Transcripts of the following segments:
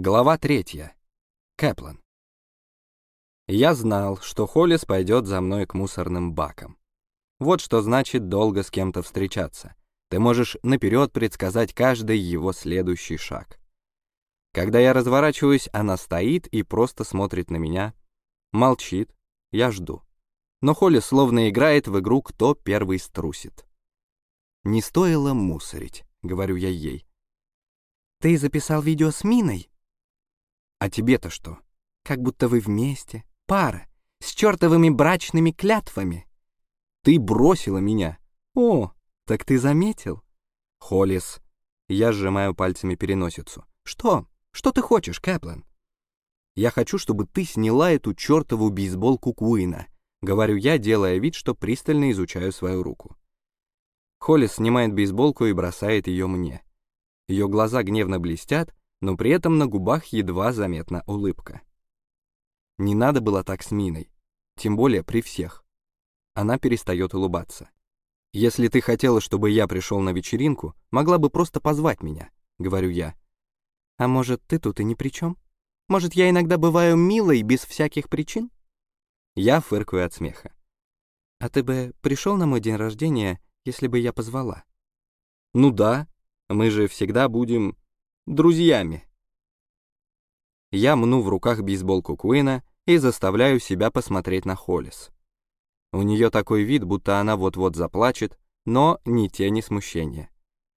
Глава третья. Кэплан. Я знал, что Холлис пойдет за мной к мусорным бакам. Вот что значит долго с кем-то встречаться. Ты можешь наперед предсказать каждый его следующий шаг. Когда я разворачиваюсь, она стоит и просто смотрит на меня, молчит, я жду. Но Холли словно играет в игру «Кто первый струсит». «Не стоило мусорить», — говорю я ей. «Ты записал видео с Миной?» А тебе-то что? Как будто вы вместе, пара, с чертовыми брачными клятвами. Ты бросила меня. О, так ты заметил? Холлис. Я сжимаю пальцами переносицу. Что? Что ты хочешь, Кэплан? Я хочу, чтобы ты сняла эту чертову бейсболку Куина. Говорю я, делая вид, что пристально изучаю свою руку. Холлис снимает бейсболку и бросает ее мне. Ее глаза гневно блестят, но при этом на губах едва заметна улыбка. Не надо было так с Миной, тем более при всех. Она перестает улыбаться. «Если ты хотела, чтобы я пришел на вечеринку, могла бы просто позвать меня», — говорю я. «А может, ты тут и ни при чем? Может, я иногда бываю милой без всяких причин?» Я фыркаю от смеха. «А ты бы пришел на мой день рождения, если бы я позвала?» «Ну да, мы же всегда будем друзьями. Я мну в руках бейсболку Куина и заставляю себя посмотреть на Холлис. У нее такой вид, будто она вот-вот заплачет, но ни тени смущения.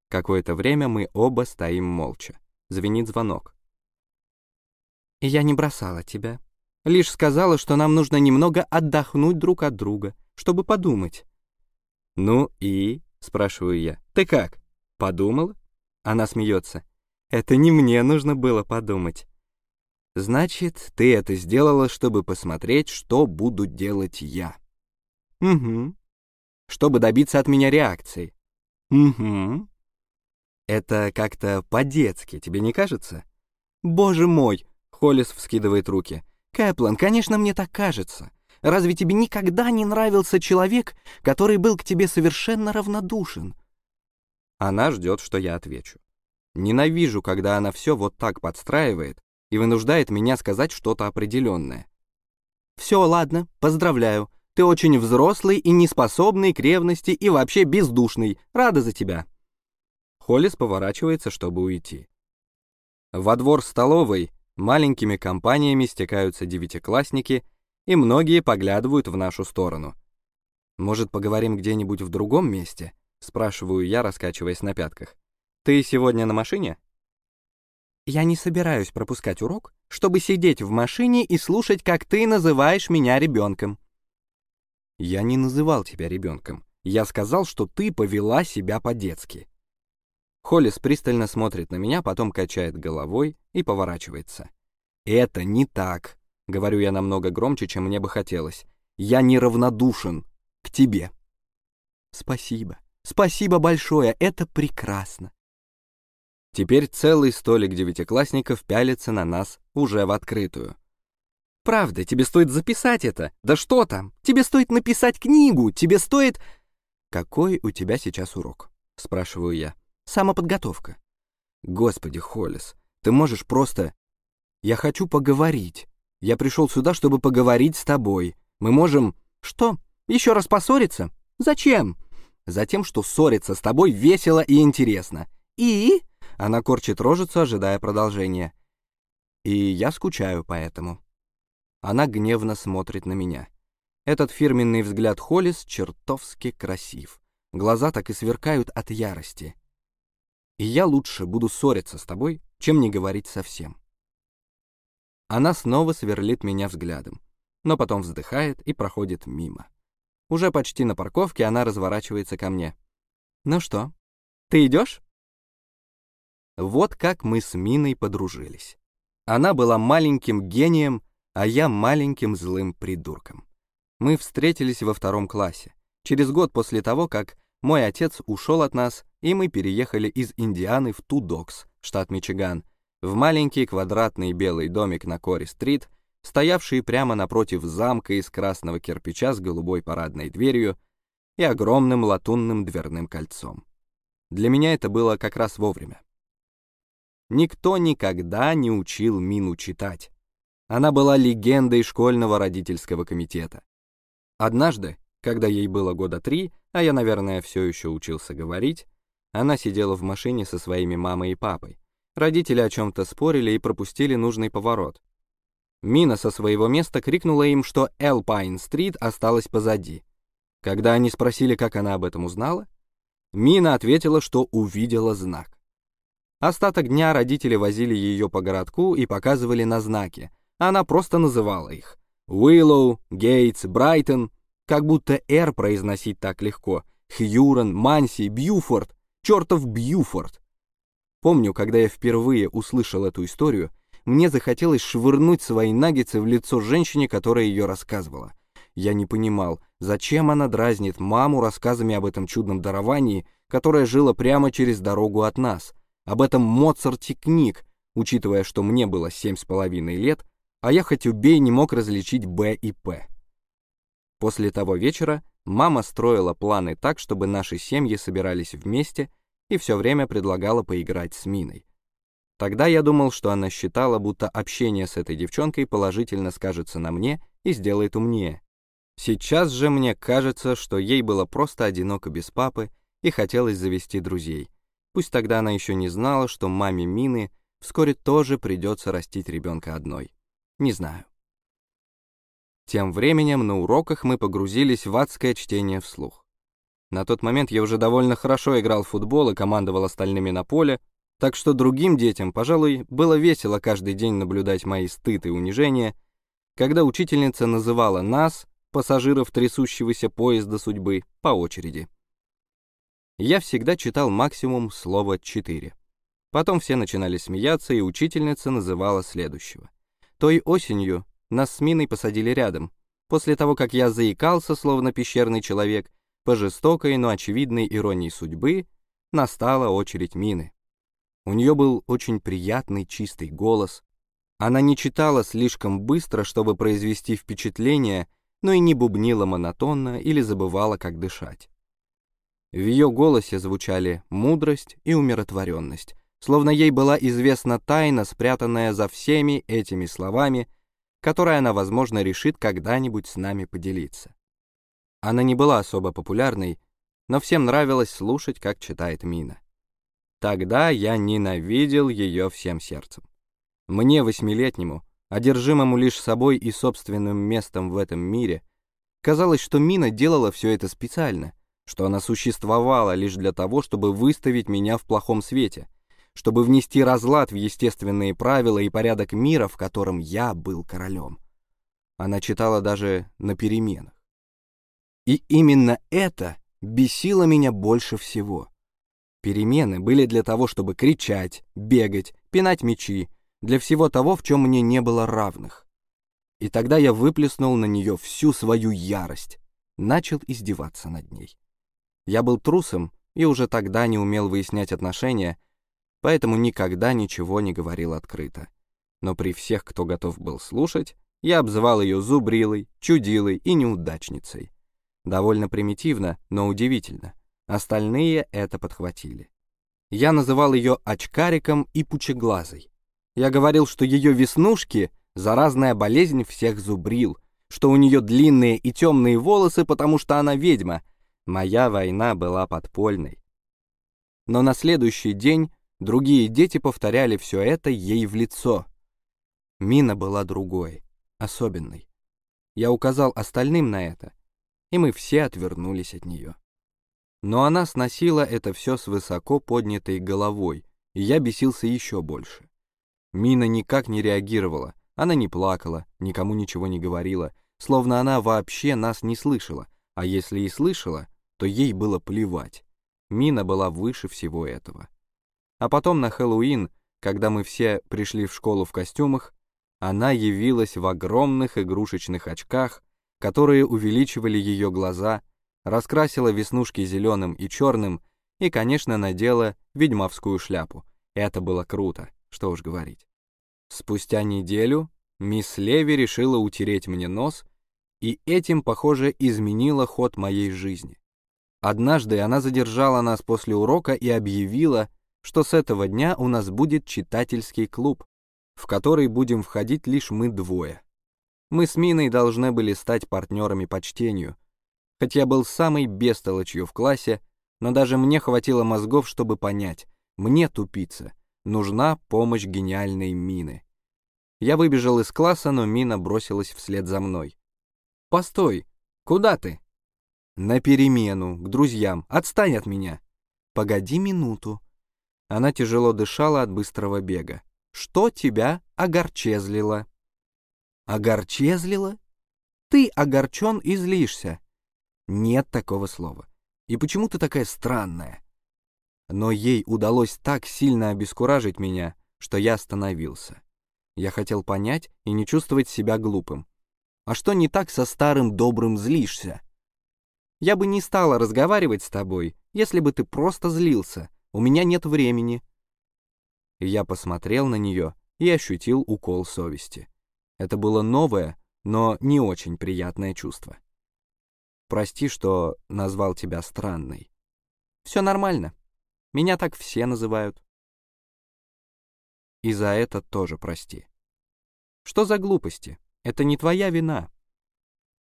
Какое-то время мы оба стоим молча. Звенит звонок. Я не бросала тебя. Лишь сказала, что нам нужно немного отдохнуть друг от друга, чтобы подумать. «Ну и?» — спрашиваю я. «Ты как? Подумала?» Она смеется. Это не мне нужно было подумать. Значит, ты это сделала, чтобы посмотреть, что буду делать я. Угу. Чтобы добиться от меня реакции. Угу. Это как-то по-детски, тебе не кажется? Боже мой, Холлис вскидывает руки. Кэплан, конечно, мне так кажется. Разве тебе никогда не нравился человек, который был к тебе совершенно равнодушен? Она ждет, что я отвечу. Ненавижу, когда она все вот так подстраивает и вынуждает меня сказать что-то определенное. «Все, ладно, поздравляю. Ты очень взрослый и неспособный к ревности и вообще бездушный. Рада за тебя». Холлис поворачивается, чтобы уйти. Во двор столовой маленькими компаниями стекаются девятиклассники, и многие поглядывают в нашу сторону. «Может, поговорим где-нибудь в другом месте?» — спрашиваю я, раскачиваясь на пятках. Ты сегодня на машине? Я не собираюсь пропускать урок, чтобы сидеть в машине и слушать, как ты называешь меня ребенком. Я не называл тебя ребенком. Я сказал, что ты повела себя по-детски. Холлис пристально смотрит на меня, потом качает головой и поворачивается. «Это не так», — говорю я намного громче, чем мне бы хотелось. «Я неравнодушен к тебе». «Спасибо, спасибо большое, это прекрасно. Теперь целый столик девятиклассников пялится на нас уже в открытую. «Правда, тебе стоит записать это. Да что там? Тебе стоит написать книгу, тебе стоит...» «Какой у тебя сейчас урок?» — спрашиваю я. «Самоподготовка». «Господи, Холлис, ты можешь просто...» «Я хочу поговорить. Я пришел сюда, чтобы поговорить с тобой. Мы можем...» «Что? Еще раз поссориться? Зачем?» «Затем, что ссориться с тобой весело и интересно». «И?» Она корчит рожицу, ожидая продолжения. И я скучаю по этому. Она гневно смотрит на меня. Этот фирменный взгляд Холлис чертовски красив. Глаза так и сверкают от ярости. И я лучше буду ссориться с тобой, чем не говорить совсем. Она снова сверлит меня взглядом, но потом вздыхает и проходит мимо. Уже почти на парковке она разворачивается ко мне. «Ну что, ты идешь?» Вот как мы с Миной подружились. Она была маленьким гением, а я маленьким злым придурком. Мы встретились во втором классе, через год после того, как мой отец ушел от нас, и мы переехали из Индианы в Тудокс, штат Мичиган, в маленький квадратный белый домик на Кори-стрит, стоявший прямо напротив замка из красного кирпича с голубой парадной дверью и огромным латунным дверным кольцом. Для меня это было как раз вовремя. Никто никогда не учил Мину читать. Она была легендой школьного родительского комитета. Однажды, когда ей было года три, а я, наверное, все еще учился говорить, она сидела в машине со своими мамой и папой. Родители о чем-то спорили и пропустили нужный поворот. Мина со своего места крикнула им, что Элпайн-стрит осталась позади. Когда они спросили, как она об этом узнала, Мина ответила, что увидела знак. Остаток дня родители возили ее по городку и показывали на знаки. Она просто называла их. Уиллоу, Гейтс, Брайтон. Как будто «Р» произносить так легко. Хьюрон, Манси, Бьюфорд. Чертов Бьюфорд. Помню, когда я впервые услышал эту историю, мне захотелось швырнуть свои наггетсы в лицо женщине, которая ее рассказывала. Я не понимал, зачем она дразнит маму рассказами об этом чудном даровании, которое жило прямо через дорогу от нас — об этом Моцарте книг, учитывая, что мне было семь с половиной лет, а я хоть убей не мог различить Б и П. После того вечера мама строила планы так, чтобы наши семьи собирались вместе и все время предлагала поиграть с Миной. Тогда я думал, что она считала, будто общение с этой девчонкой положительно скажется на мне и сделает умнее. Сейчас же мне кажется, что ей было просто одиноко без папы и хотелось завести друзей. Пусть тогда она еще не знала, что маме Мины вскоре тоже придется растить ребенка одной. Не знаю. Тем временем на уроках мы погрузились в адское чтение вслух. На тот момент я уже довольно хорошо играл в футбол и командовал остальными на поле, так что другим детям, пожалуй, было весело каждый день наблюдать мои стыд и унижения, когда учительница называла нас, пассажиров трясущегося поезда судьбы, по очереди я всегда читал максимум слова «четыре». Потом все начинали смеяться, и учительница называла следующего. Той осенью нас с Миной посадили рядом. После того, как я заикался, словно пещерный человек, по жестокой, но очевидной иронии судьбы, настала очередь Мины. У нее был очень приятный чистый голос. Она не читала слишком быстро, чтобы произвести впечатление, но и не бубнила монотонно или забывала, как дышать. В ее голосе звучали мудрость и умиротворенность, словно ей была известна тайна, спрятанная за всеми этими словами, которой она, возможно, решит когда-нибудь с нами поделиться. Она не была особо популярной, но всем нравилось слушать, как читает Мина. Тогда я ненавидел ее всем сердцем. Мне, восьмилетнему, одержимому лишь собой и собственным местом в этом мире, казалось, что Мина делала все это специально — что она существовала лишь для того, чтобы выставить меня в плохом свете, чтобы внести разлад в естественные правила и порядок мира, в котором я был королем. Она читала даже на переменах. И именно это бесило меня больше всего. Перемены были для того, чтобы кричать, бегать, пинать мечи, для всего того, в чем мне не было равных. И тогда я выплеснул на нее всю свою ярость, начал издеваться над ней. Я был трусом и уже тогда не умел выяснять отношения, поэтому никогда ничего не говорил открыто. Но при всех, кто готов был слушать, я обзывал ее зубрилой, чудилой и неудачницей. Довольно примитивно, но удивительно. Остальные это подхватили. Я называл ее очкариком и пучеглазой. Я говорил, что ее веснушки — заразная болезнь всех зубрил, что у нее длинные и темные волосы, потому что она ведьма, Моя война была подпольной. Но на следующий день другие дети повторяли все это ей в лицо. Мина была другой, особенной. Я указал остальным на это, и мы все отвернулись от нее. Но она сносила это все с высоко поднятой головой, и я бесился еще больше. Мина никак не реагировала, она не плакала, никому ничего не говорила, словно она вообще нас не слышала, а если и слышала, то ей было плевать. Мина была выше всего этого. А потом на Хэллоуин, когда мы все пришли в школу в костюмах, она явилась в огромных игрушечных очках, которые увеличивали ее глаза, раскрасила веснушки зеленым и черным и, конечно, надела ведьмовскую шляпу. Это было круто, что уж говорить. Спустя неделю мисс Леви решила утереть мне нос, и этим, похоже, изменила ход моей жизни. Однажды она задержала нас после урока и объявила, что с этого дня у нас будет читательский клуб, в который будем входить лишь мы двое. Мы с Миной должны были стать партнерами по чтению. Хоть я был самой бестолочью в классе, но даже мне хватило мозгов, чтобы понять, мне, тупица, нужна помощь гениальной Мины. Я выбежал из класса, но Мина бросилась вслед за мной. «Постой! Куда ты?» «На перемену, к друзьям. Отстань от меня!» «Погоди минуту». Она тяжело дышала от быстрого бега. «Что тебя огорчезлило?» «Огорчезлило? Ты огорчен и злишься». «Нет такого слова. И почему ты такая странная?» Но ей удалось так сильно обескуражить меня, что я остановился. Я хотел понять и не чувствовать себя глупым. А что не так со старым добрым злишься? Я бы не стала разговаривать с тобой, если бы ты просто злился. У меня нет времени. Я посмотрел на нее и ощутил укол совести. Это было новое, но не очень приятное чувство. Прости, что назвал тебя странной. Все нормально. Меня так все называют. И за это тоже прости. Что за глупости? Это не твоя вина.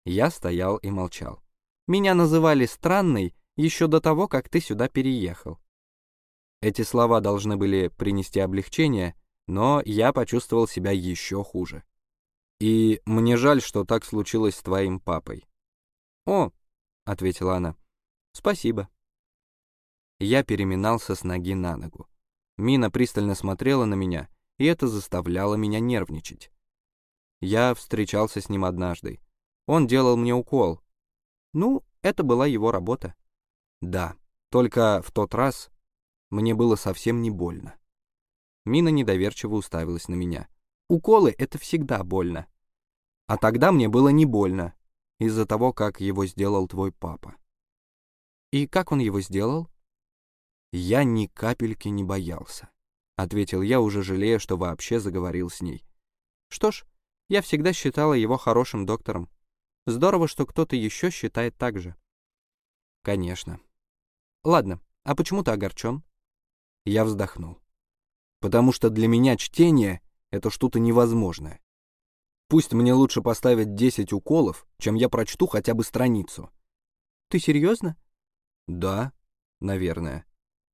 Я стоял и молчал. Меня называли странной еще до того, как ты сюда переехал. Эти слова должны были принести облегчение, но я почувствовал себя еще хуже. И мне жаль, что так случилось с твоим папой. «О», — ответила она, — «спасибо». Я переминался с ноги на ногу. Мина пристально смотрела на меня, и это заставляло меня нервничать. Я встречался с ним однажды. Он делал мне укол. Ну, это была его работа. Да, только в тот раз мне было совсем не больно. Мина недоверчиво уставилась на меня. Уколы — это всегда больно. А тогда мне было не больно, из-за того, как его сделал твой папа. И как он его сделал? «Я ни капельки не боялся», — ответил я, уже жалея, что вообще заговорил с ней. «Что ж, я всегда считала его хорошим доктором. Здорово, что кто-то еще считает так же». «Конечно». «Ладно, а почему ты огорчен?» Я вздохнул. «Потому что для меня чтение — это что-то невозможное. Пусть мне лучше поставить 10 уколов, чем я прочту хотя бы страницу». «Ты серьезно?» «Да, наверное».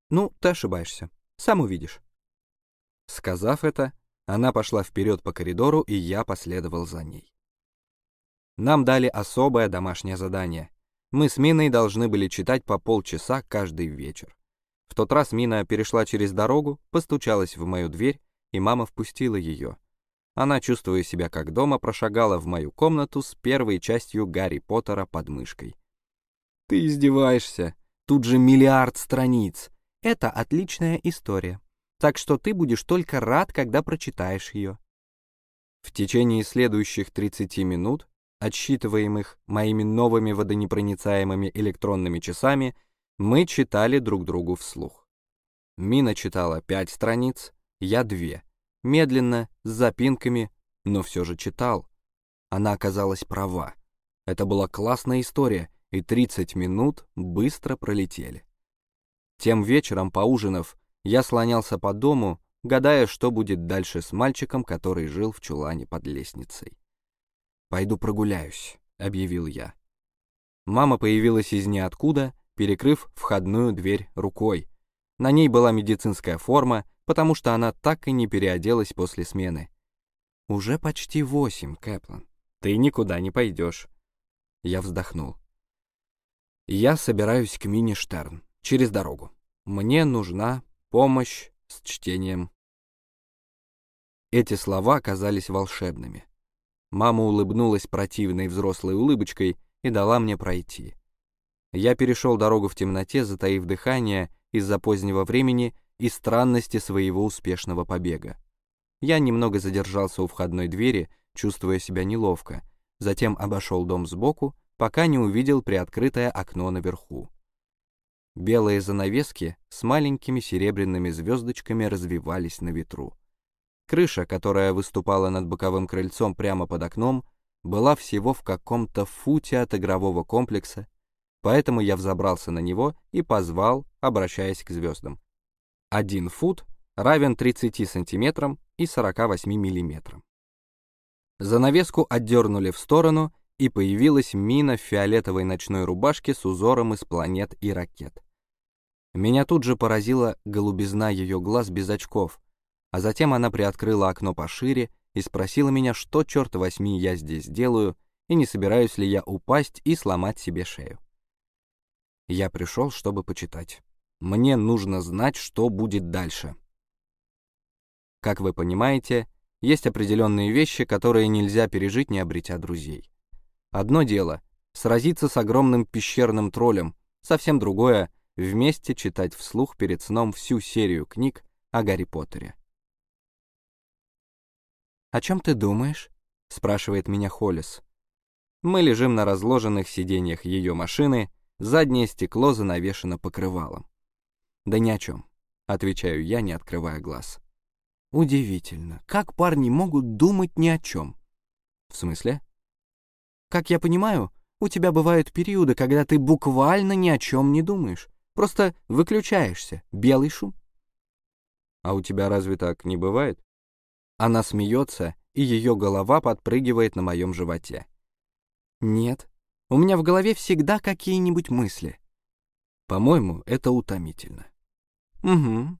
«Ну, ты ошибаешься. Сам увидишь». Сказав это, она пошла вперед по коридору, и я последовал за ней. Нам дали особое домашнее задание. Мы с Миной должны были читать по полчаса каждый вечер. В тот раз Мина перешла через дорогу, постучалась в мою дверь, и мама впустила ее. Она, чувствуя себя как дома, прошагала в мою комнату с первой частью Гарри Поттера под мышкой. «Ты издеваешься? Тут же миллиард страниц. Это отличная история, так что ты будешь только рад, когда прочитаешь ее. В течение следующих 30 минут, отсчитываемых моими новыми водонепроницаемыми электронными часами, мы читали друг другу вслух. Мина читала пять страниц, я две, медленно, с запинками, но все же читал. Она оказалась права. Это была классная история, и 30 минут быстро пролетели. Тем вечером, поужинав, я слонялся по дому, гадая, что будет дальше с мальчиком, который жил в чулане под лестницей. «Пойду прогуляюсь», — объявил я. Мама появилась из ниоткуда, перекрыв входную дверь рукой. На ней была медицинская форма, потому что она так и не переоделась после смены. «Уже почти восемь, Кэплан. Ты никуда не пойдешь». Я вздохнул. «Я собираюсь к Мини Штерн через дорогу. Мне нужна помощь с чтением. Эти слова казались волшебными. Мама улыбнулась противной взрослой улыбочкой и дала мне пройти. Я перешел дорогу в темноте, затаив дыхание из-за позднего времени и странности своего успешного побега. Я немного задержался у входной двери, чувствуя себя неловко, затем обошел дом сбоку, пока не увидел приоткрытое окно наверху. Белые занавески с маленькими серебряными звездочками развивались на ветру. Крыша, которая выступала над боковым крыльцом прямо под окном, была всего в каком-то футе от игрового комплекса, поэтому я взобрался на него и позвал, обращаясь к звездам. 1 фут равен 30 сантиметрам и 48 миллиметрам. Занавеску отдернули в сторону, и появилась мина в фиолетовой ночной рубашке с узором из планет и ракет. Меня тут же поразила голубизна ее глаз без очков, а затем она приоткрыла окно пошире и спросила меня, что, черт возьми, я здесь делаю, и не собираюсь ли я упасть и сломать себе шею. Я пришел, чтобы почитать. Мне нужно знать, что будет дальше. Как вы понимаете, есть определенные вещи, которые нельзя пережить, не обретя друзей. Одно дело — сразиться с огромным пещерным троллем, совсем другое — вместе читать вслух перед сном всю серию книг о Гарри Поттере. «О чем ты думаешь?» — спрашивает меня Холлис. Мы лежим на разложенных сиденьях ее машины, заднее стекло занавешено покрывалом. «Да ни о чем», — отвечаю я, не открывая глаз. Удивительно, как парни могут думать ни о чем. В смысле? Как я понимаю, у тебя бывают периоды, когда ты буквально ни о чем не думаешь. Просто выключаешься, белый шум. А у тебя разве так не бывает? Она смеется, и ее голова подпрыгивает на моем животе. Нет, у меня в голове всегда какие-нибудь мысли. По-моему, это утомительно. Угу,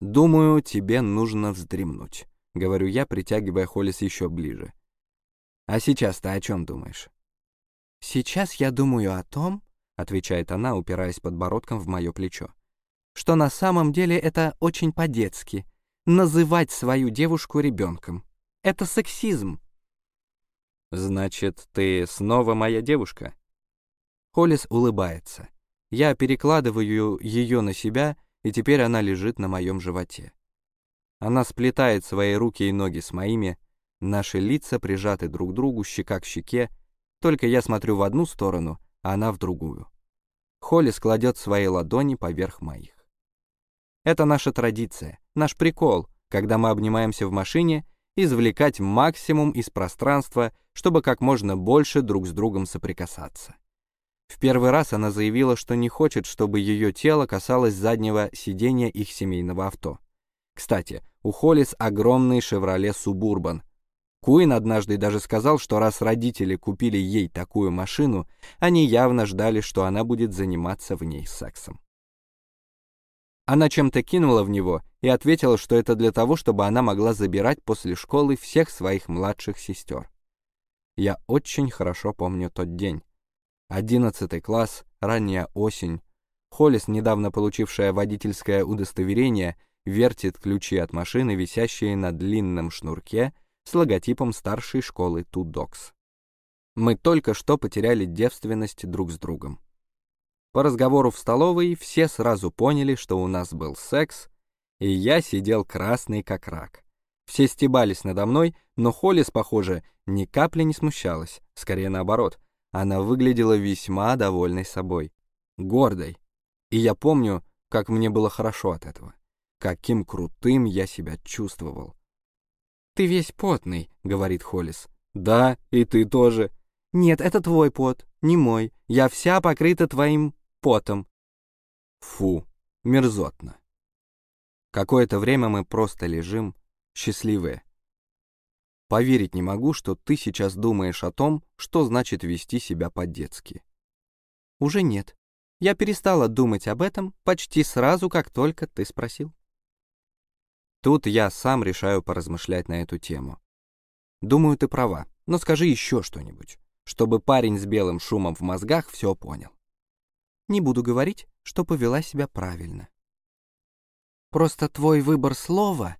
«Думаю, тебе нужно вздремнуть», — говорю я, притягивая Холлис еще ближе. «А сейчас ты о чем думаешь?» «Сейчас я думаю о том», — отвечает она, упираясь подбородком в мое плечо, «что на самом деле это очень по-детски — называть свою девушку ребенком. Это сексизм». «Значит, ты снова моя девушка?» Холлис улыбается. Я перекладываю ее на себя и теперь она лежит на моем животе. Она сплетает свои руки и ноги с моими, наши лица прижаты друг к другу, щека к щеке, только я смотрю в одну сторону, а она в другую. Холли складет свои ладони поверх моих. Это наша традиция, наш прикол, когда мы обнимаемся в машине, извлекать максимум из пространства, чтобы как можно больше друг с другом соприкасаться. В первый раз она заявила, что не хочет, чтобы ее тело касалось заднего сиденья их семейного авто. Кстати, у Холлис огромный «Шевроле Субурбан». Куин однажды даже сказал, что раз родители купили ей такую машину, они явно ждали, что она будет заниматься в ней сексом. Она чем-то кинула в него и ответила, что это для того, чтобы она могла забирать после школы всех своих младших сестер. Я очень хорошо помню тот день. Одиннадцатый класс, ранняя осень. Холлис, недавно получившая водительское удостоверение, вертит ключи от машины, висящие на длинном шнурке с логотипом старшей школы Тудокс. Мы только что потеряли девственность друг с другом. По разговору в столовой все сразу поняли, что у нас был секс, и я сидел красный как рак. Все стебались надо мной, но Холлис, похоже, ни капли не смущалась, скорее наоборот. Она выглядела весьма довольной собой, гордой. И я помню, как мне было хорошо от этого, каким крутым я себя чувствовал. «Ты весь потный», — говорит Холлис. «Да, и ты тоже». «Нет, это твой пот, не мой. Я вся покрыта твоим потом». Фу, мерзотно. Какое-то время мы просто лежим, счастливые. Поверить не могу, что ты сейчас думаешь о том, что значит вести себя по-детски. Уже нет. Я перестала думать об этом почти сразу, как только ты спросил. Тут я сам решаю поразмышлять на эту тему. Думаю, ты права, но скажи еще что-нибудь, чтобы парень с белым шумом в мозгах все понял. Не буду говорить, что повела себя правильно. Просто твой выбор слова...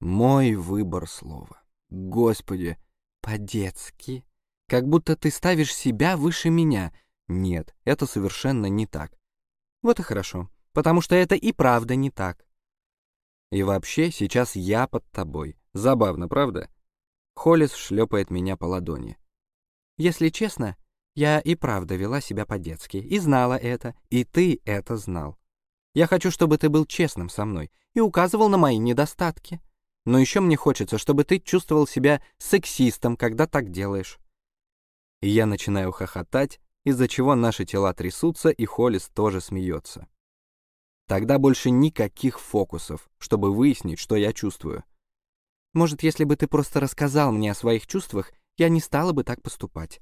Мой выбор слова. Господи, по-детски. Как будто ты ставишь себя выше меня. Нет, это совершенно не так. Вот и хорошо, потому что это и правда не так. И вообще, сейчас я под тобой. Забавно, правда? Холлис шлепает меня по ладони. Если честно, я и правда вела себя по-детски, и знала это, и ты это знал. Я хочу, чтобы ты был честным со мной и указывал на мои недостатки. Но еще мне хочется, чтобы ты чувствовал себя сексистом, когда так делаешь. И я начинаю хохотать, из-за чего наши тела трясутся, и Холлис тоже смеется. Тогда больше никаких фокусов, чтобы выяснить, что я чувствую. Может, если бы ты просто рассказал мне о своих чувствах, я не стала бы так поступать.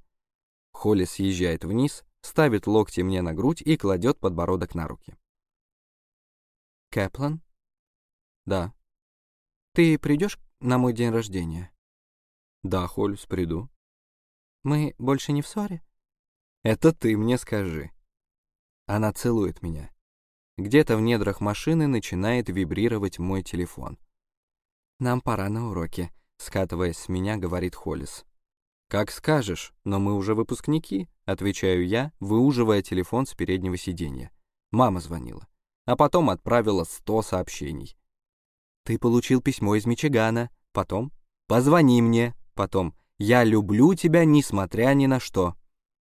Холли съезжает вниз, ставит локти мне на грудь и кладет подбородок на руки. Кэплан? Да. Ты придешь на мой день рождения? Да, Холлис, приду. Мы больше не в ссоре? Это ты мне скажи. Она целует меня. Где-то в недрах машины начинает вибрировать мой телефон. «Нам пора на уроки», — скатываясь с меня, говорит Холлис. «Как скажешь, но мы уже выпускники», — отвечаю я, выуживая телефон с переднего сиденья. Мама звонила, а потом отправила сто сообщений. «Ты получил письмо из Мичигана», потом «Позвони мне», потом «Я люблю тебя, несмотря ни на что».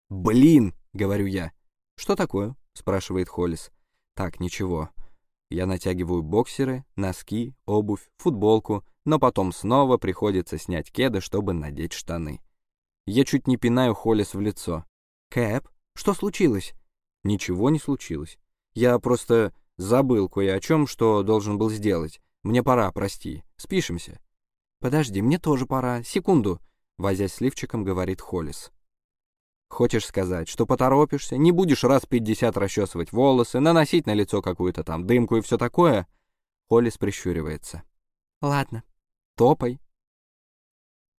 «Блин», — говорю я. «Что такое?» — спрашивает Холлис. Так, ничего. Я натягиваю боксеры, носки, обувь, футболку, но потом снова приходится снять кеды, чтобы надеть штаны. Я чуть не пинаю Холлис в лицо. «Кэп, что случилось?» Ничего не случилось. Я просто забыл кое о чем, что должен был сделать. Мне пора, прости. Спишемся. Подожди, мне тоже пора. Секунду. Возясь с лифчиком, говорит Холлис. Хочешь сказать, что поторопишься, не будешь раз пятьдесят расчесывать волосы, наносить на лицо какую-то там дымку и все такое?» Холлис прищуривается. «Ладно, топай».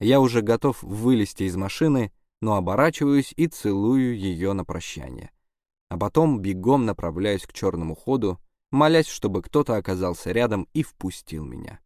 Я уже готов вылезти из машины, но оборачиваюсь и целую ее на прощание. А потом бегом направляюсь к черному ходу, молясь, чтобы кто-то оказался рядом и впустил меня.